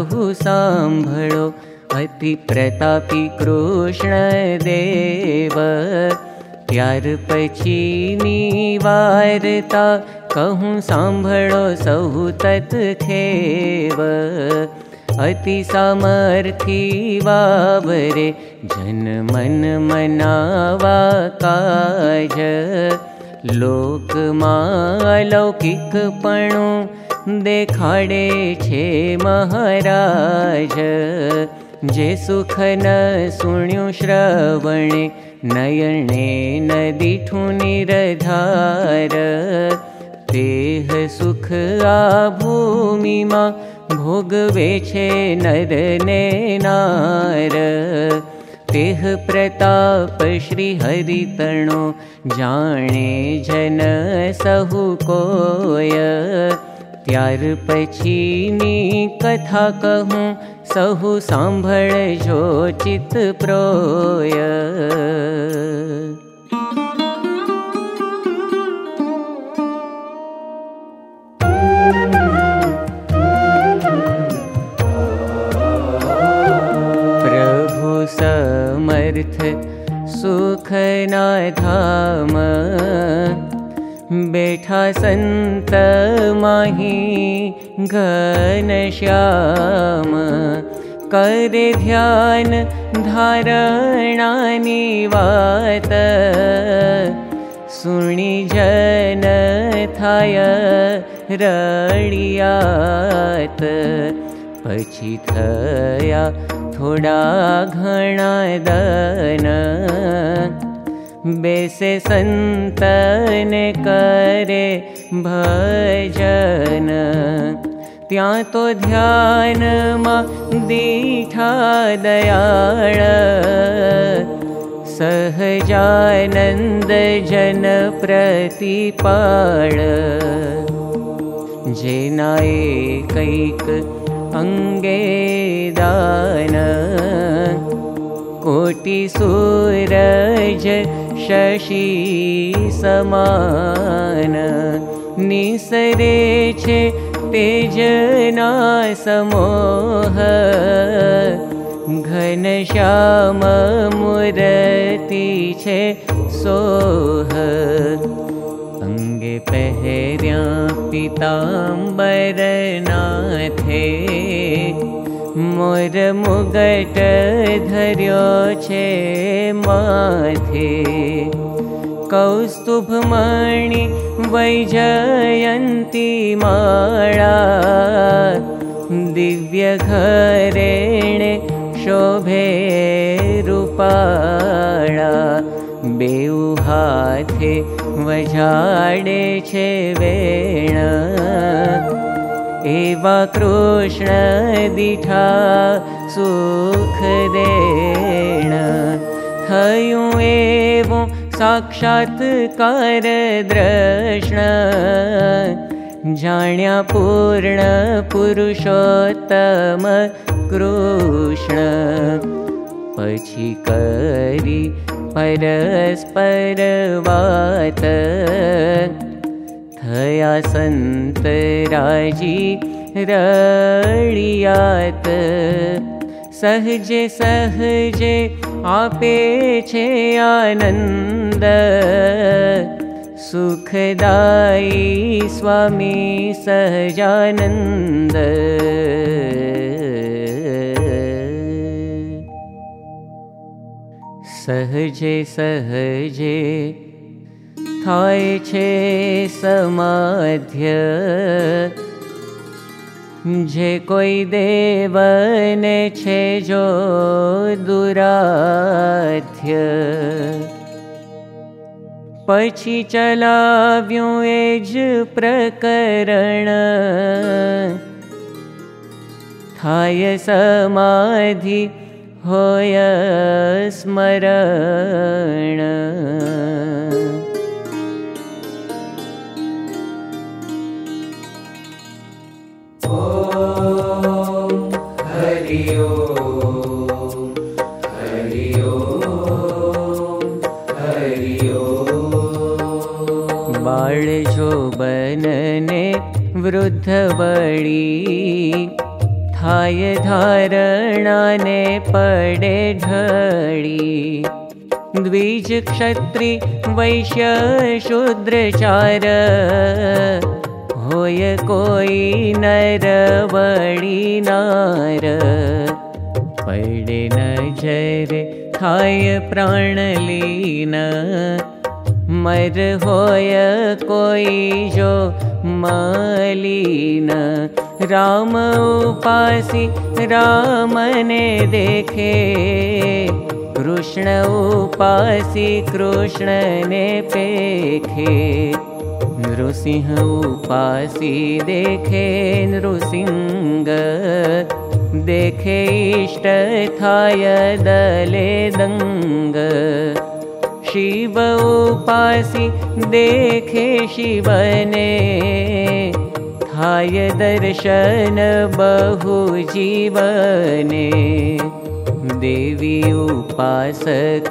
सहु साम्भळो अति प्रतापी कृष्ण देव। त्यार पछीनी वार्ता कहूँ साम्भळो सहु तत्खेव अति सामर्थी वावरे जन मन मनावा काज। लोकमा लौकिकपणु देखाडे छे महाराज। जे सुख न सुण्यु श्रवणे नयणे नदीठु निरधार। तेह सुख आ भूमिमा भोगवे नर ने नार प्रताप श्री हरितणो जाने जन सहु कोय त्यार पछीनी कथा कहूँ सहु सांभळ जो चित प्रोय सुखना धाम बैठा संत माही घनश्याम करे ध्यान धारणानी वात। सुणी जन थाय रडियात पछी थया थोड़ा घणा दन बेसे संतन करे भजन। त्या तो ध्यान दीठा दयाळ। सहजानंद जन प्रतिपाळ। जेना कैक अङ्गे दान। कोटि सूरज शशि समान निसरे छे तेजना समोह घनश्याम मूर्ति सोह। पहर्या पिताम्बरनाथे मोर मुगट धर्यो माथे। कौस्तुभमणि वैजयन्ती माळा। दिव्य शोभे रूपाळा। बेउ हाथे वजाडे छे वेण एवा कृष्ण दीठा सुख देण थयुं एवं साक्षात्कार द्रष्ण जाण्या पूर्ण पुरुषोत्तम कृष्ण। पछी करी परस्परवात थया सन्त राजी रळियात सहजे सहजे आपे छे आनन्द। सुखदायी स्वामी सहजानन्द। सहजे सहजे थाय छे समाध्य। जे कोई देवने छे जो दुराध्य। पछी चलाव्યું एज प्रकरण। थाय समाधि होय स्मरण जो बनने वृद्ध बड़ी थाय धारणाने पडे ढळी। द्विज क्षत्रि वैश्य शूद्रचार होय कोई नर वडी नार। पडे नजर थाय प्राणलीन मर होय कोई जो मलीन। राम उपासी रामने देखे। कृष्ण उपासी कृष्णने पेखे। नृसिंह उपासी देखे नृसिंह देखे इष्ट थाय दले दंग शिव उपासी देखे शिवने। थाय दर्शन बहु जीवने देवी उपासक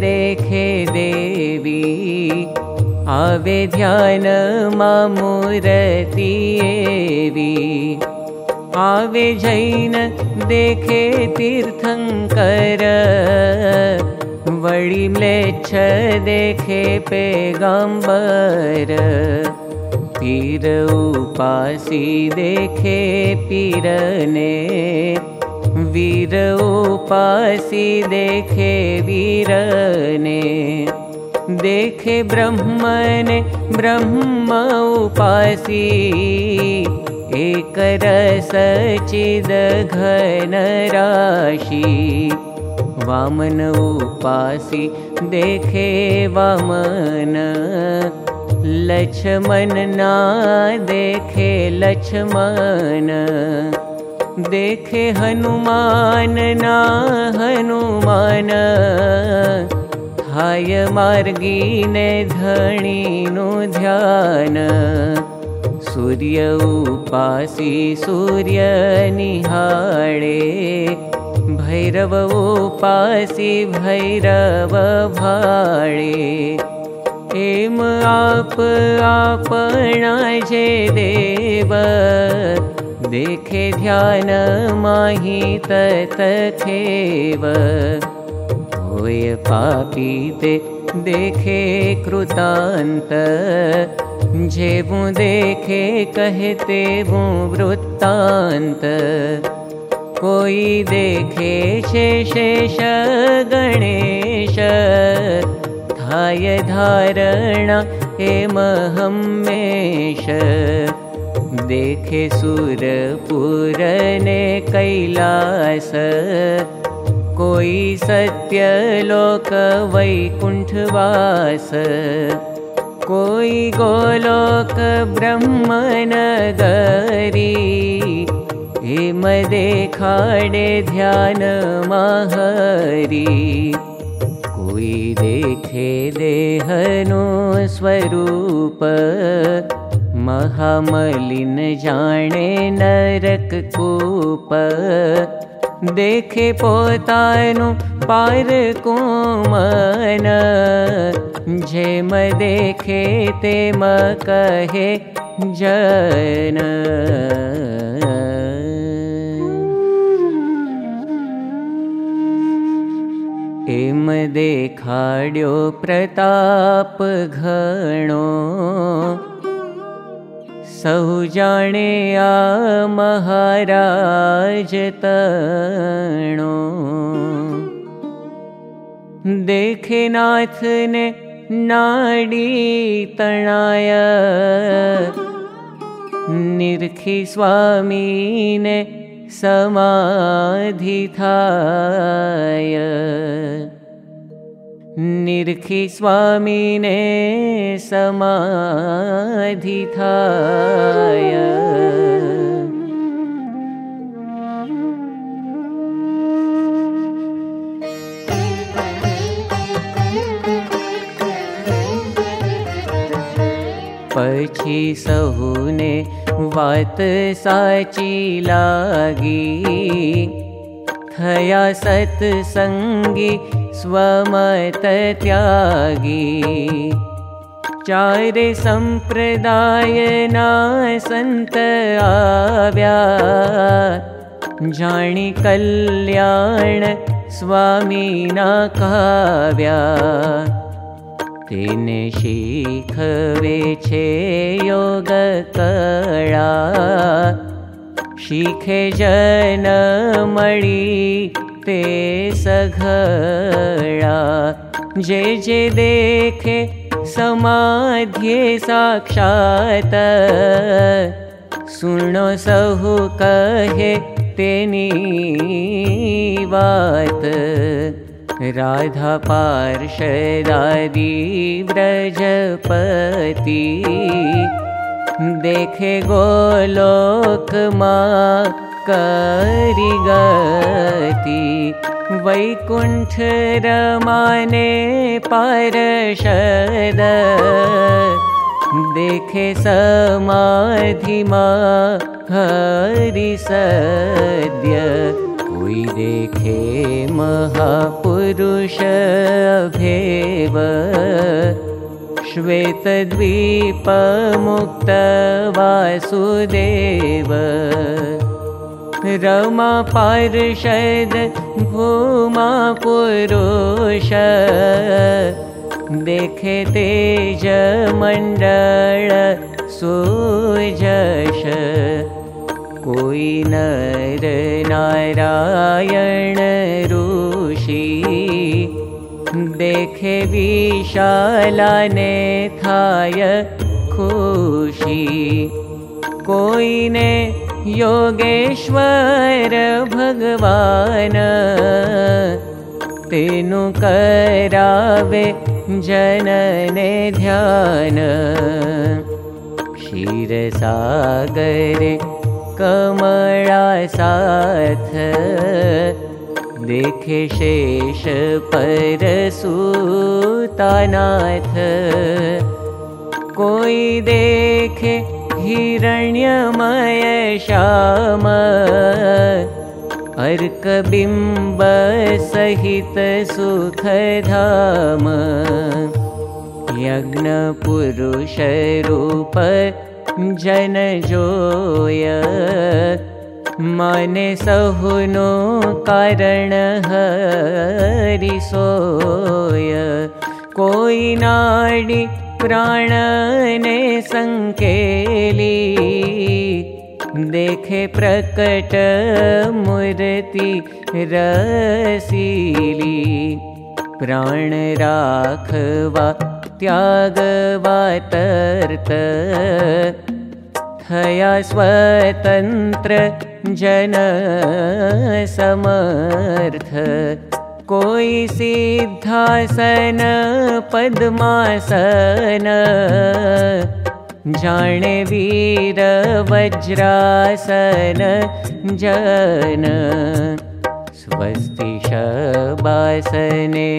देखे देवी। आवे ध्यान मामूरती एवी। आवे जैन देखे तीर्थंकर वडी म्लेच्छ देखे पेगाम्बर पीर उपासी देखे पीरने। वीर उपासी देखे वीरने। देखे ब्रह्मने ब्रह्म उपासी। एक रस चिद घन राशि वामन उपासी देखे वामन। लक्ष्मण ना देखे लक्ष्मण। देखे हनुमान ना हनुमान। हाय मार्गी ने धणी नु ध्यान। सूर्य उपासी सूर्य निहाळे भैरव उपासी भैरव भाळे। एम आप आपणा जे देव देखे ध्यान माही तथेव होय पापी ते देखे कृतान्त जेवु देखे कहते वृत्तान्त कोई देखे शेष गणेश। थाय धारणा महम्मेश देखे सुरपुरने कैलास। कोई सत्यलोक वैकुण्ठवास कोई गोलोक ब्रह्मनगरी देखाडे ध्यान महरी। कोई देखे देहनो स्वरूप महामलिन जाने नरक कूप। देखे पोतानु पार को मन जेम देखे तेम कहे जन देखाड्यो प्रताप घणो सहु जाने आ महाराज तणो। देखे नाथ ने नाडी तणाय। निरखी स्वामी ने समाधि थाय निरखी स्वामी ने समाधि थाय पछी सहुने वात साची लागी थया सत्संगी स्वमत त्यागी। चारे संप्रदाय ना संत आव्या। जाणि कल्याण स्वामीना काव्या। तेने शीखवे छे योग कळा शीखे जन मळी ते सघळा जे जे देखे समाध्ये साक्षात। सुनो सहु कहे राधा पार्षदादि व्रजपति देखे मा करि गति वैकुण्ठ रमाने पारषद देखे समाधिमा हरि सद्य कोई देखे महापुरुष भेव श्वेतद्वीप मुक्त वासुदेव रमा पार्षद भूमा पुरुष देखे तेज मण्डल सुजश। कोई नर नारायण ऋषि देखे विशालाने थाय खुशी। कोई ने योगेश्वर भगवान तेनु करावे जनने ध्यान। क्षीरसागर कमला साथ देखे शेष परसुतानाथ। कोई देखे हिरण्यमय श्याम। अर्कबिम्ब सहित सुखधाम। यज्ञपुरुषरूप जन जोय माने सहुनो कारण हरिसोय कोई नाडी प्राणने संकेली। देखे प्रकट मूर्ति रसीली। प्राण राखवा त्यागवा तर्त थया स्वतन्त्र जन समर्थ। कोई सिद्धासन पद्मासन। जाने वीर वज्रासन जन। स्वस्ति शबासने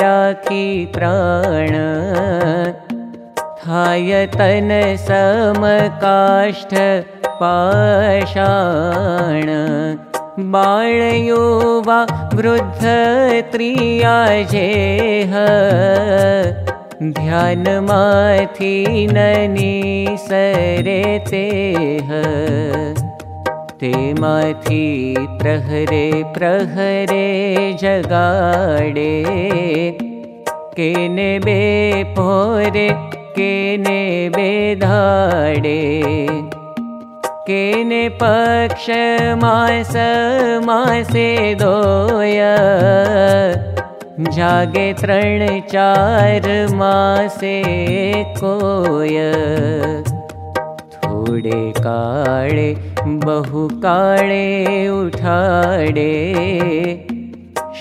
राखी प्राण थाय तन समकाष्ठ पाषाण। बाळयुवा वृद्ध त्रिया जेह। ध्यान माथी ननी सरे तेह। ते माथी प्रहरे प्रहरे जगाडे। केने बे पोरे केने बे धाडे केने पक्ष मास मासे दोय जागे तृण चार मासे कोय। थोड़े काळे बहु काळे उठाडे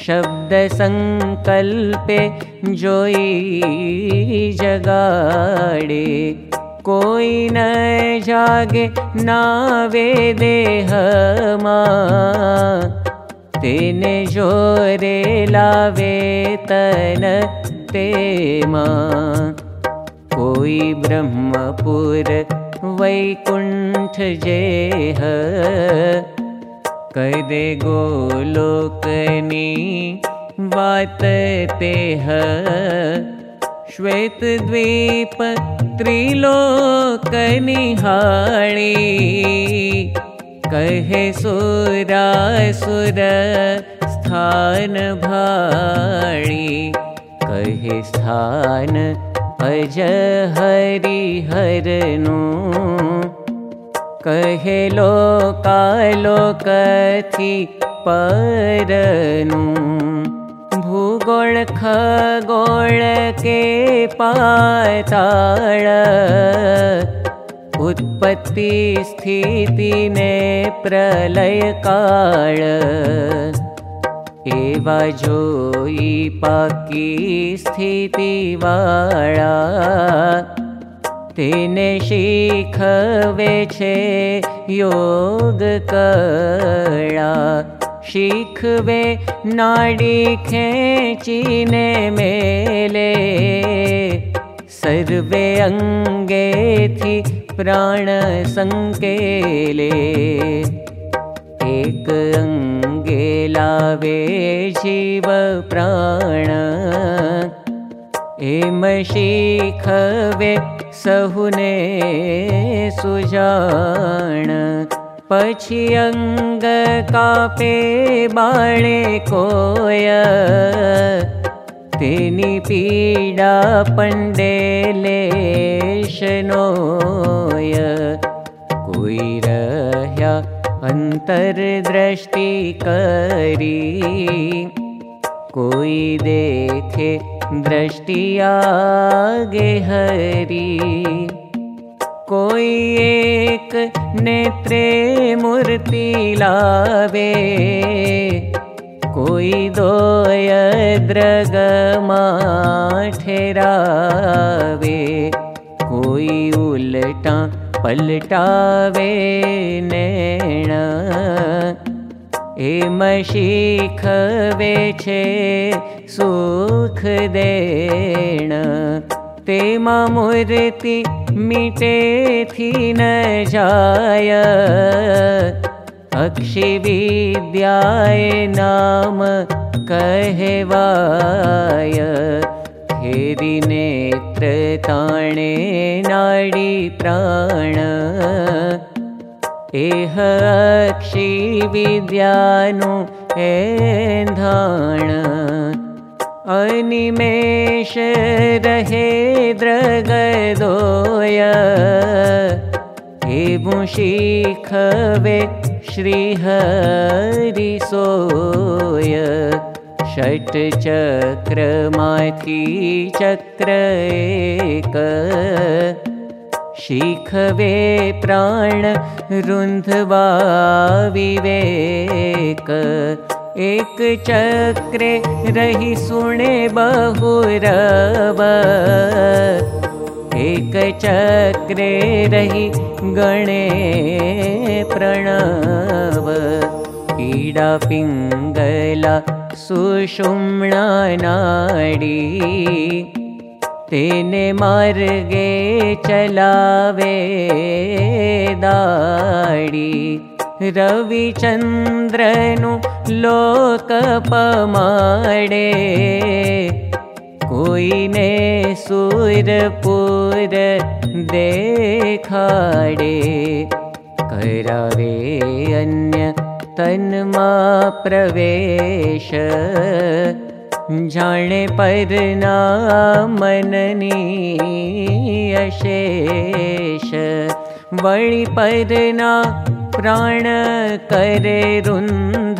शब्द संकल्पे जोई जगाडे। कोई न जागे नावे देह मा। तेने जोरे लावे तन ते मा। कोई ब्रह्मपुर वैकुण्ठ जेह कदे गोलोकनी वात तेह श्वेतद्वीप त्रिलोकनिहाळी कहे सुरासुर स्थान भाणी। कहे स्थान अज हरि हरनु कहे लोकालोकथि परनु। भूगोल खगोल के पाताळ। उत्पत्ति स्थिति ने प्रलय काळ। एवा जोई पाकी स्थिति वाळा छे योग कळा शीखवे नाडी खेचीने मेले। सर्वे अंगे थी प्राण संकेले। एक अंगे लावे जीव प्राण। शीखवे सहुने सुजाण। पछी अंग कापे बाळे कोय। तेनी पीडा कोई रह्या अंतरदृष्टि करी। कोई देखे दृष्टि आगे हरी। कोई एक नेत्रे मूर्ति लावे। कोई दोय द्रगमा ठेरावे कोई उलटा पलटावे नैण छे सुख देण। तेमा मूर्ति मीटे थी न नाम कहवाय हेरि नेत्र ताणे नाडी प्राण एह अक्षि विद्यानु एन्धाण। अनिमेष रहे द्रगदोय। एवं शीखवे श्रीहरि सोय। षट् चक्रमाथी चक्र शीखवे प्राण रुन्ध्वा विवेक। एक चक्रे रही सुने बहुरव। एक चक्रे रही गणे प्रणव। पीडा पिङ्गला सुषुम्णा नाडी मार्गे चलावे दाडी। रविचन्द्रनु लोकपमाडे कोई ने सूरपुर देखाडे। करावे अन्य तन्मा प्रवेश जाने परना मननी अशेष वळि परना प्राण करे रुन्ध।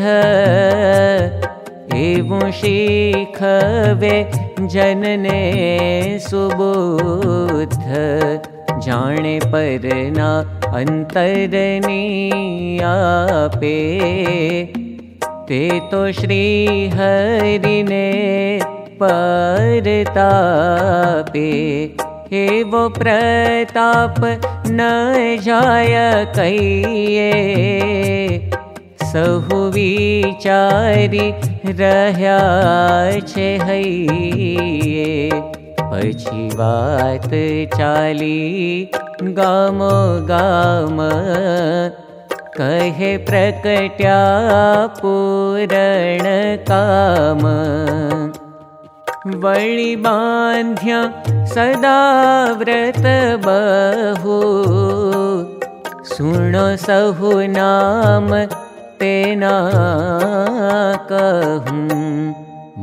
एवं शीखवे जनने सुबुद्ध। जाने परना अन्तरनी आपे ते तो श्रीहरिने परतापे एवो प्रताप न जाय कहिए। सहु विचारी रह्या छे हइए पछी वात चाली गामो गाम कहे प्रकट्या पूरण काम। वळि बान्ध्या सदा व्रत बहु। सुनो सहु नाम तेना कहूं।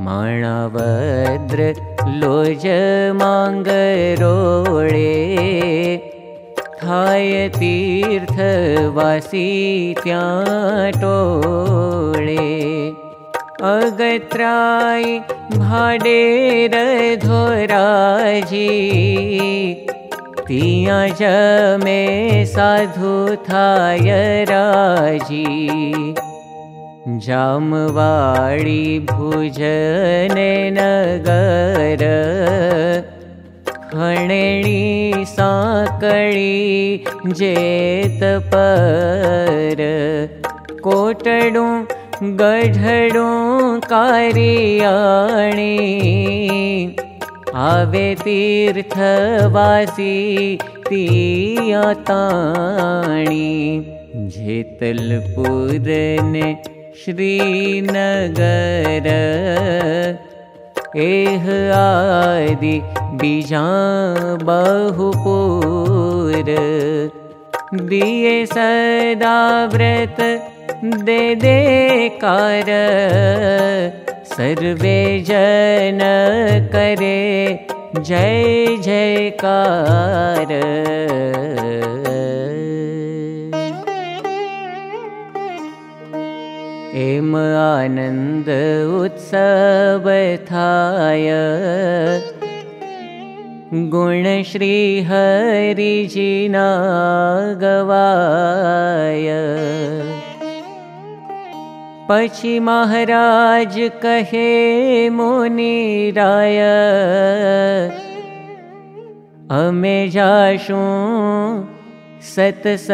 माणवद्र लोज माङ्गरोळे थाय तीर्थवासी टोळे अगत्राय भाडेर धोराजी तिया जमे साधु थाय राजी। जामवाडी भुजने नगर साकळी जेत पर। कोटडू गढडू कारियाणी। आवे तीर्थवासी तियाताणी जेतलपुरने श्रीनगर एह आदि बीजा बहुपुर। दिए सदा व्रत दे दे कार सर्वे जन करे जय जयकार एम आनन्द उत्सव थाय गुण श्री हरिजिना गवाय पछी महाराज कहे मुनि राय अमे जाशू सत्सङ्गमाय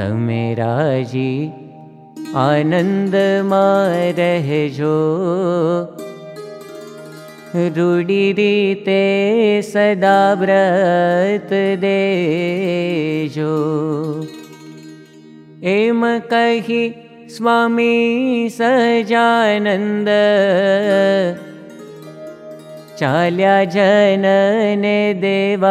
तमे राजी। आनन्द रहजो रूढी रीते सदा व्रत देजो एम कही स्वामी सजानन्द। जनने देवानन्द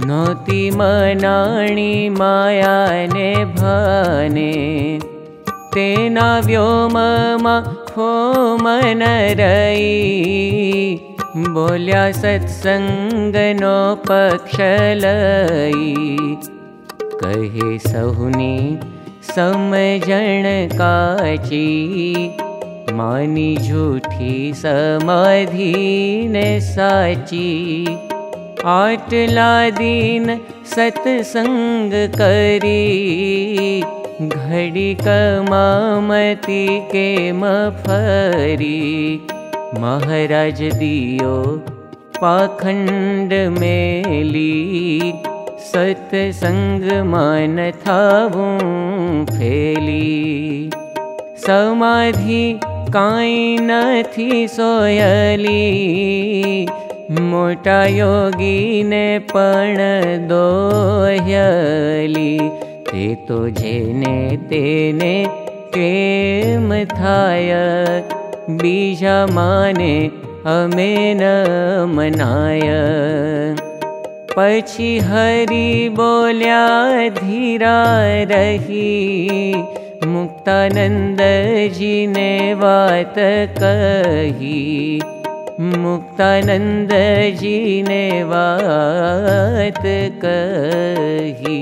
नोति मनाणि मायाने भाने। तेना व्योममा हो मन रई बोल्या सत्सङ्गनो पक्षलई कहे सहुनी समजण काची। मानी झूठी समाधि ने साची आटला दीन सत्संग करी घड़ी कमामती के मफरी। महाराज दियो थावू फेली। समाधि नथी सोयली मोटा योगी ने पण दोह्यली ते जेने बीजा माने अमे न मनाय। पछी हरि बोल्या धीरा रही मुक्तानंद जी ने वात कही मुक्तानन्दजीने कही।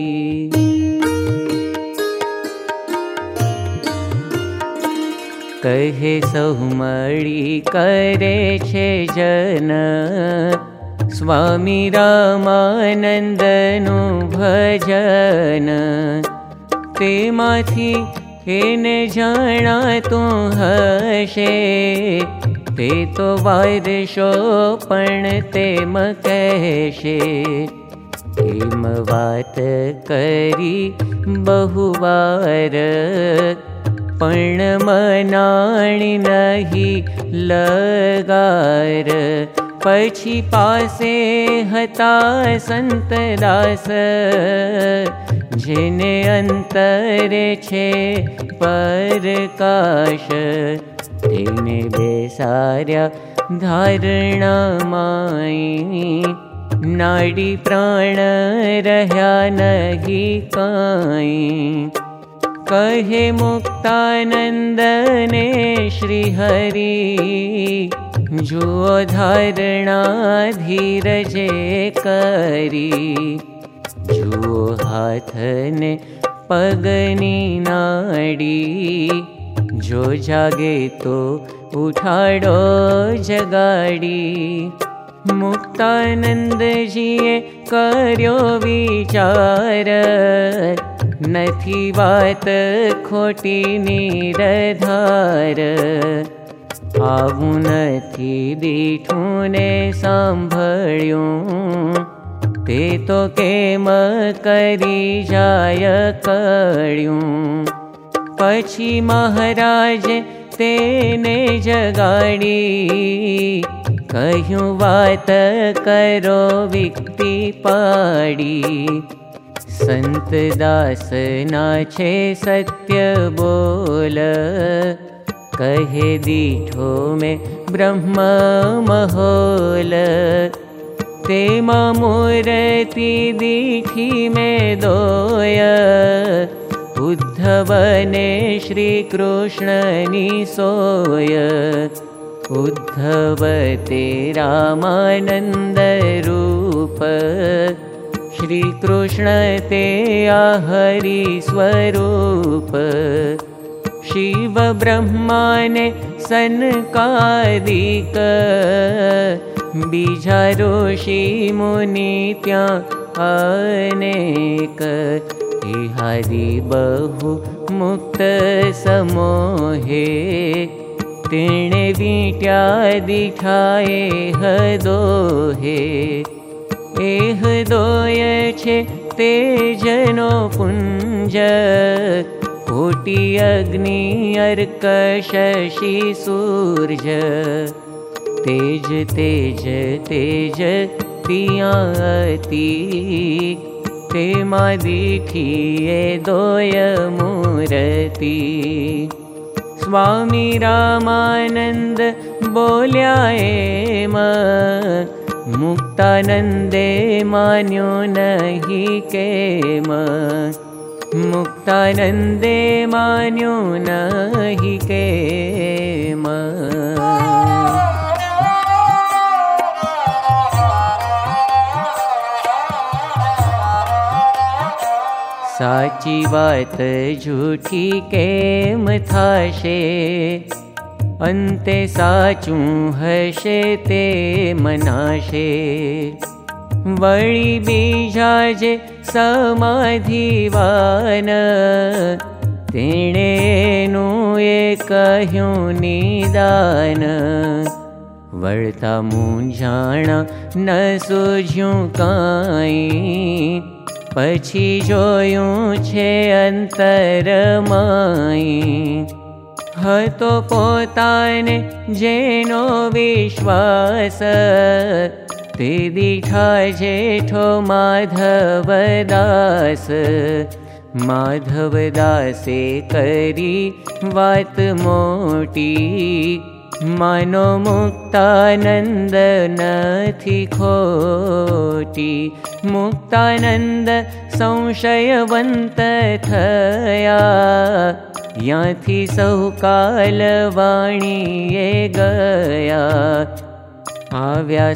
कहे सहमी करे छे जन स्वामी रामानन्दनु भजन। ते तु हशे તો વારશો પણ તેમ કહેશે એમ વાત કરી બહુવાર પણ મનાણી નહીં લગાર પછી પાસે હતા સંતદાસ જેને અંતરે છે પરકાશ बेसार्या धारणाय नाडी प्राण रह्या प्राणर्यागी कै कहे मुक्तानन्दने श्रीहरि जु धारणा धीरजे करी। जुओ हाथने पगनी नाडी જો જાગે તો ઉઠાડો જગાડી મુક્તાનંદજીએ કર્યો વિચાર નથી વાત ખોટી નિરધાર આવું નથી દીઠું ને સાંભળ્યું તે તો કેમ કરી જાય કળ્યું પછી મહારાજ તેને જગાડી કહ્યું વાત કરો વિકતિ પાડી સંત દાસ ના છે સત્ય બોલ કહે દીઠો મેં બ્રહ્મ મહોલ તેમાં મૂર્તિ દીઠી મેં દોય उद्धवने श्रीकृष्णनि सोय उद्धवते रामानन्दरूप। श्रीकृष्ण ते स्वरूप। शिवब्रह्माने सन्कादिक। बीजा ऋषिमुनित्या अनेक। हरि बहु मुक्त समोहे। तिणे विट्या दिठाए हदोहे। एह दोय छे ते जनो पुंज। कोटि अग्नि अर्क शशि सूर्य तेज तेज तेज पियाती। ते मा दीठिए दोय मूर्ति स्वामी रामानन्द बोल्याए म मुक्तानन्दे मान्यो नहि केम। मुक्तानन्दे मान्यो नहि केम સાચી વાત જૂઠી કેમ साची वात झूी के था मना वी बीजा समाधिवान ते न ए निदा वर्ता मू जाना ન સૂઝ્યું કાંઈ પછી જોયું છે અંતરમાઈ હતો પોતાને જેનો વિશ્વાસ તે દીઠા જેઠો માધવદાસ માધવદાસે કરી વાત મોટી मानोक्तानन्दि खोचि मुक्तानन्द संशयवन्तया याति सहकालवाणी ये गया। आव्या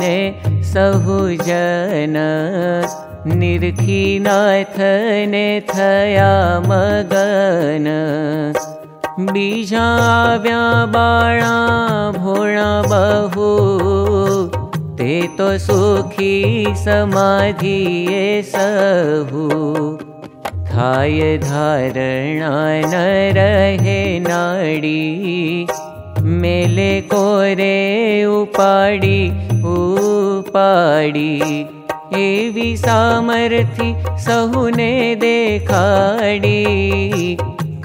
ने सहुजन निर्खिनाथने थया मगन बीजाव्याबाणा भोणा बहु। ते तो सुखी समाधि सहु। धाय धारणा न रहे नाडी। मेले कोरे उपाडी उपाडी। एवी सामर्थी सहुने देखाडी।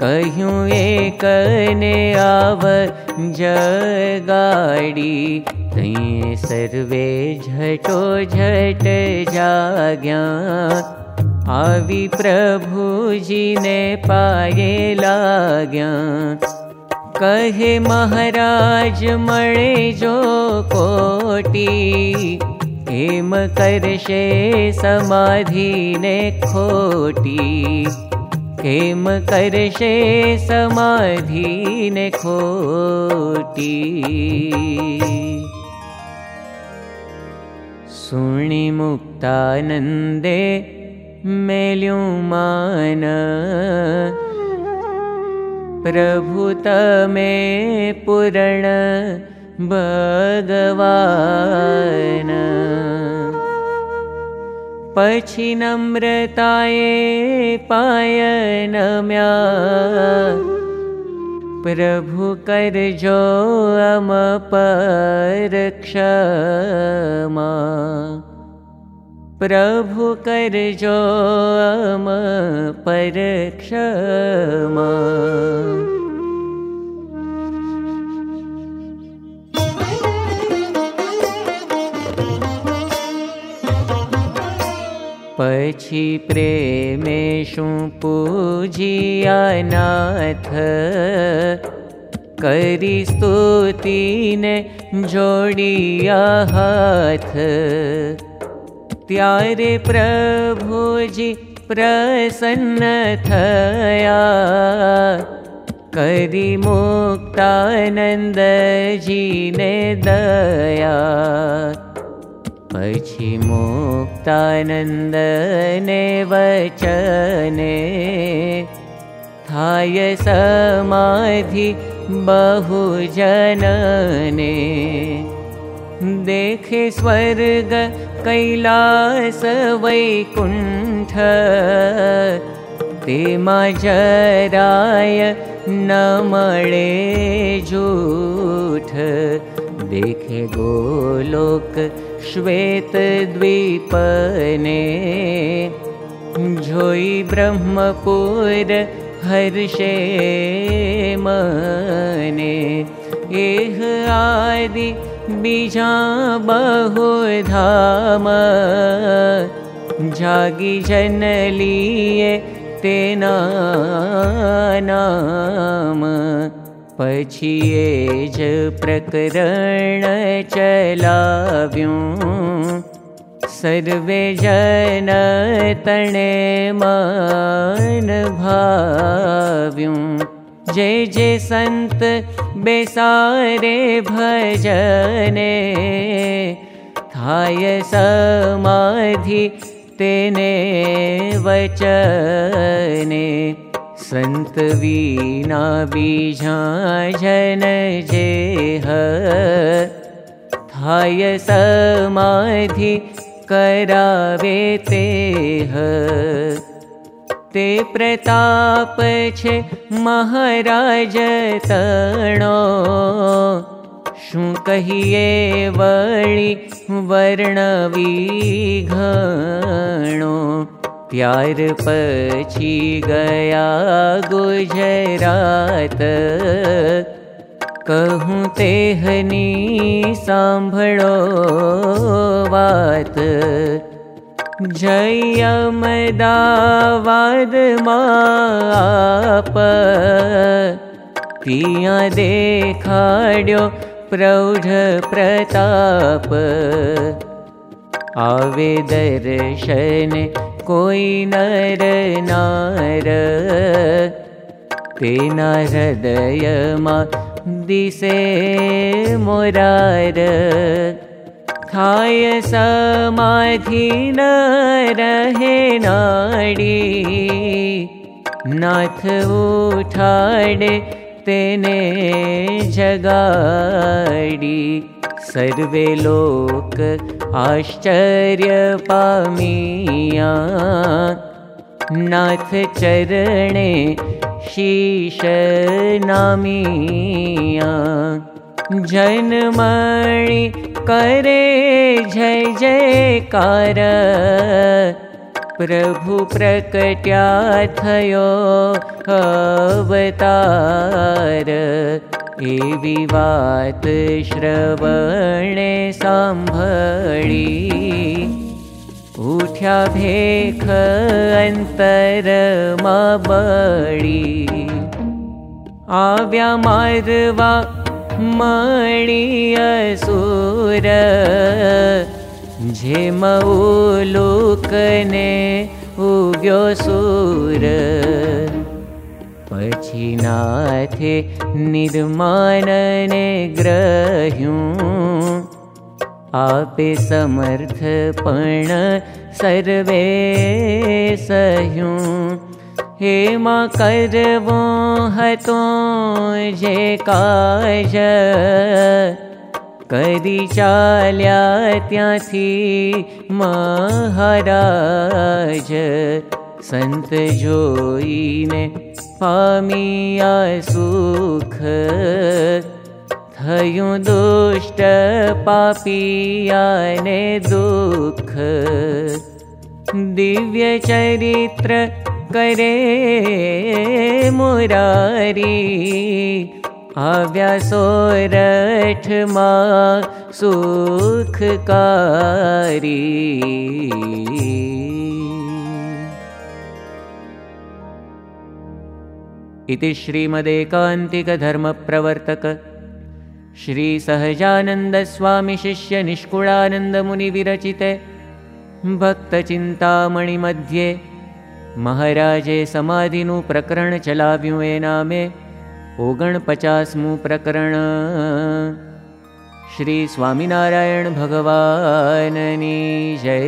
कहे के आव जगाडी सर्वे झटो जज्ञा आवि प्रभुजीने पारे लज्ञा कहे महाराज मणे जो खोटि हिम कर्षे समाधि ने खोटी। सुणि मुक्तानन्दे मेल्यु मान। प्रभुतमे पुरण पछी नम्रताये पायनम्या। प्रभु करजो अम परक्षमा प्रभु करजो अम पछी प्रेमेषु पूजिया नाथ। करी स्तुतिने जोडिया हाथ। त्यारे प्रभुजी प्रसन्न थया। करी मुक्तानन्दजी ने दया पछी मुक्तानन्दने वचने थाय समाधि बहुजनने। देखे स्वर्ग कैलास वैकुण्ठ तेमा जराय न मळे जूठ देखे गोलोक श्वेत द्वीपने। जोई ब्रह्मपुर हर्षे मने। एह आदि बीजा बहु धाम जागी जनलिए तेना नाम पछिए ज प्रकरण चलाव्यूं। सर्वे जन तणे मान भाव्यूं। जे संत बेसारे भजने। थाय समाधि तेने वचने संत वीना बीजा जन जेह थाय समाधि करावे तेह ते प्रताप छे महाराज तणो। शु कहिए वळी वर्णवी घणो त्यार पची गया गुजरात। कहूँ तेहनी सांभळो वात जय अमदावाद माप। तिया देखाड्यो प्रौढ प्रताप। आवे दर्शन कोई नर नार। तेना हृदयमा दिसे मोरार। खाय समाधि न रहे नाडी। नाथ उठाडे तेने जगाडी सर्वे लोक आश्चर्य पामिया नाथ चरणे शीश नामिया जनमणि करे जय जयकार। प्रभु प्रकट्या थयो अवतार वात श्रवणे अंतर बळी आव्या मारवा मणि असुर। झेम उलोकने उग्यो सुर पशीनाथे निर्मानग्रहु आपे समर्थपण सर्वे सह्ये। मा कर्बोतो जाज की चल्या हराज संत जोईने पामिया सुख दुष्ट पापिया ने दुख। दिव्य चरित्र करे मुरारी आव्या सोरठ मा सुखकारी इति श्रीमदेकान्तिकधर्मप्रवर्तक। श्रीसहजानन्दस्वामिशिष्यनिष्कुळानन्दमुनिविरचिते भक्तचिन्तामणिमध्ये महाराजे समाधिनु प्रकरण चलाव्युवे नामे ओगणपचास्मु प्रकरण। श्रीस्वामिनारायणभगवाननी जय।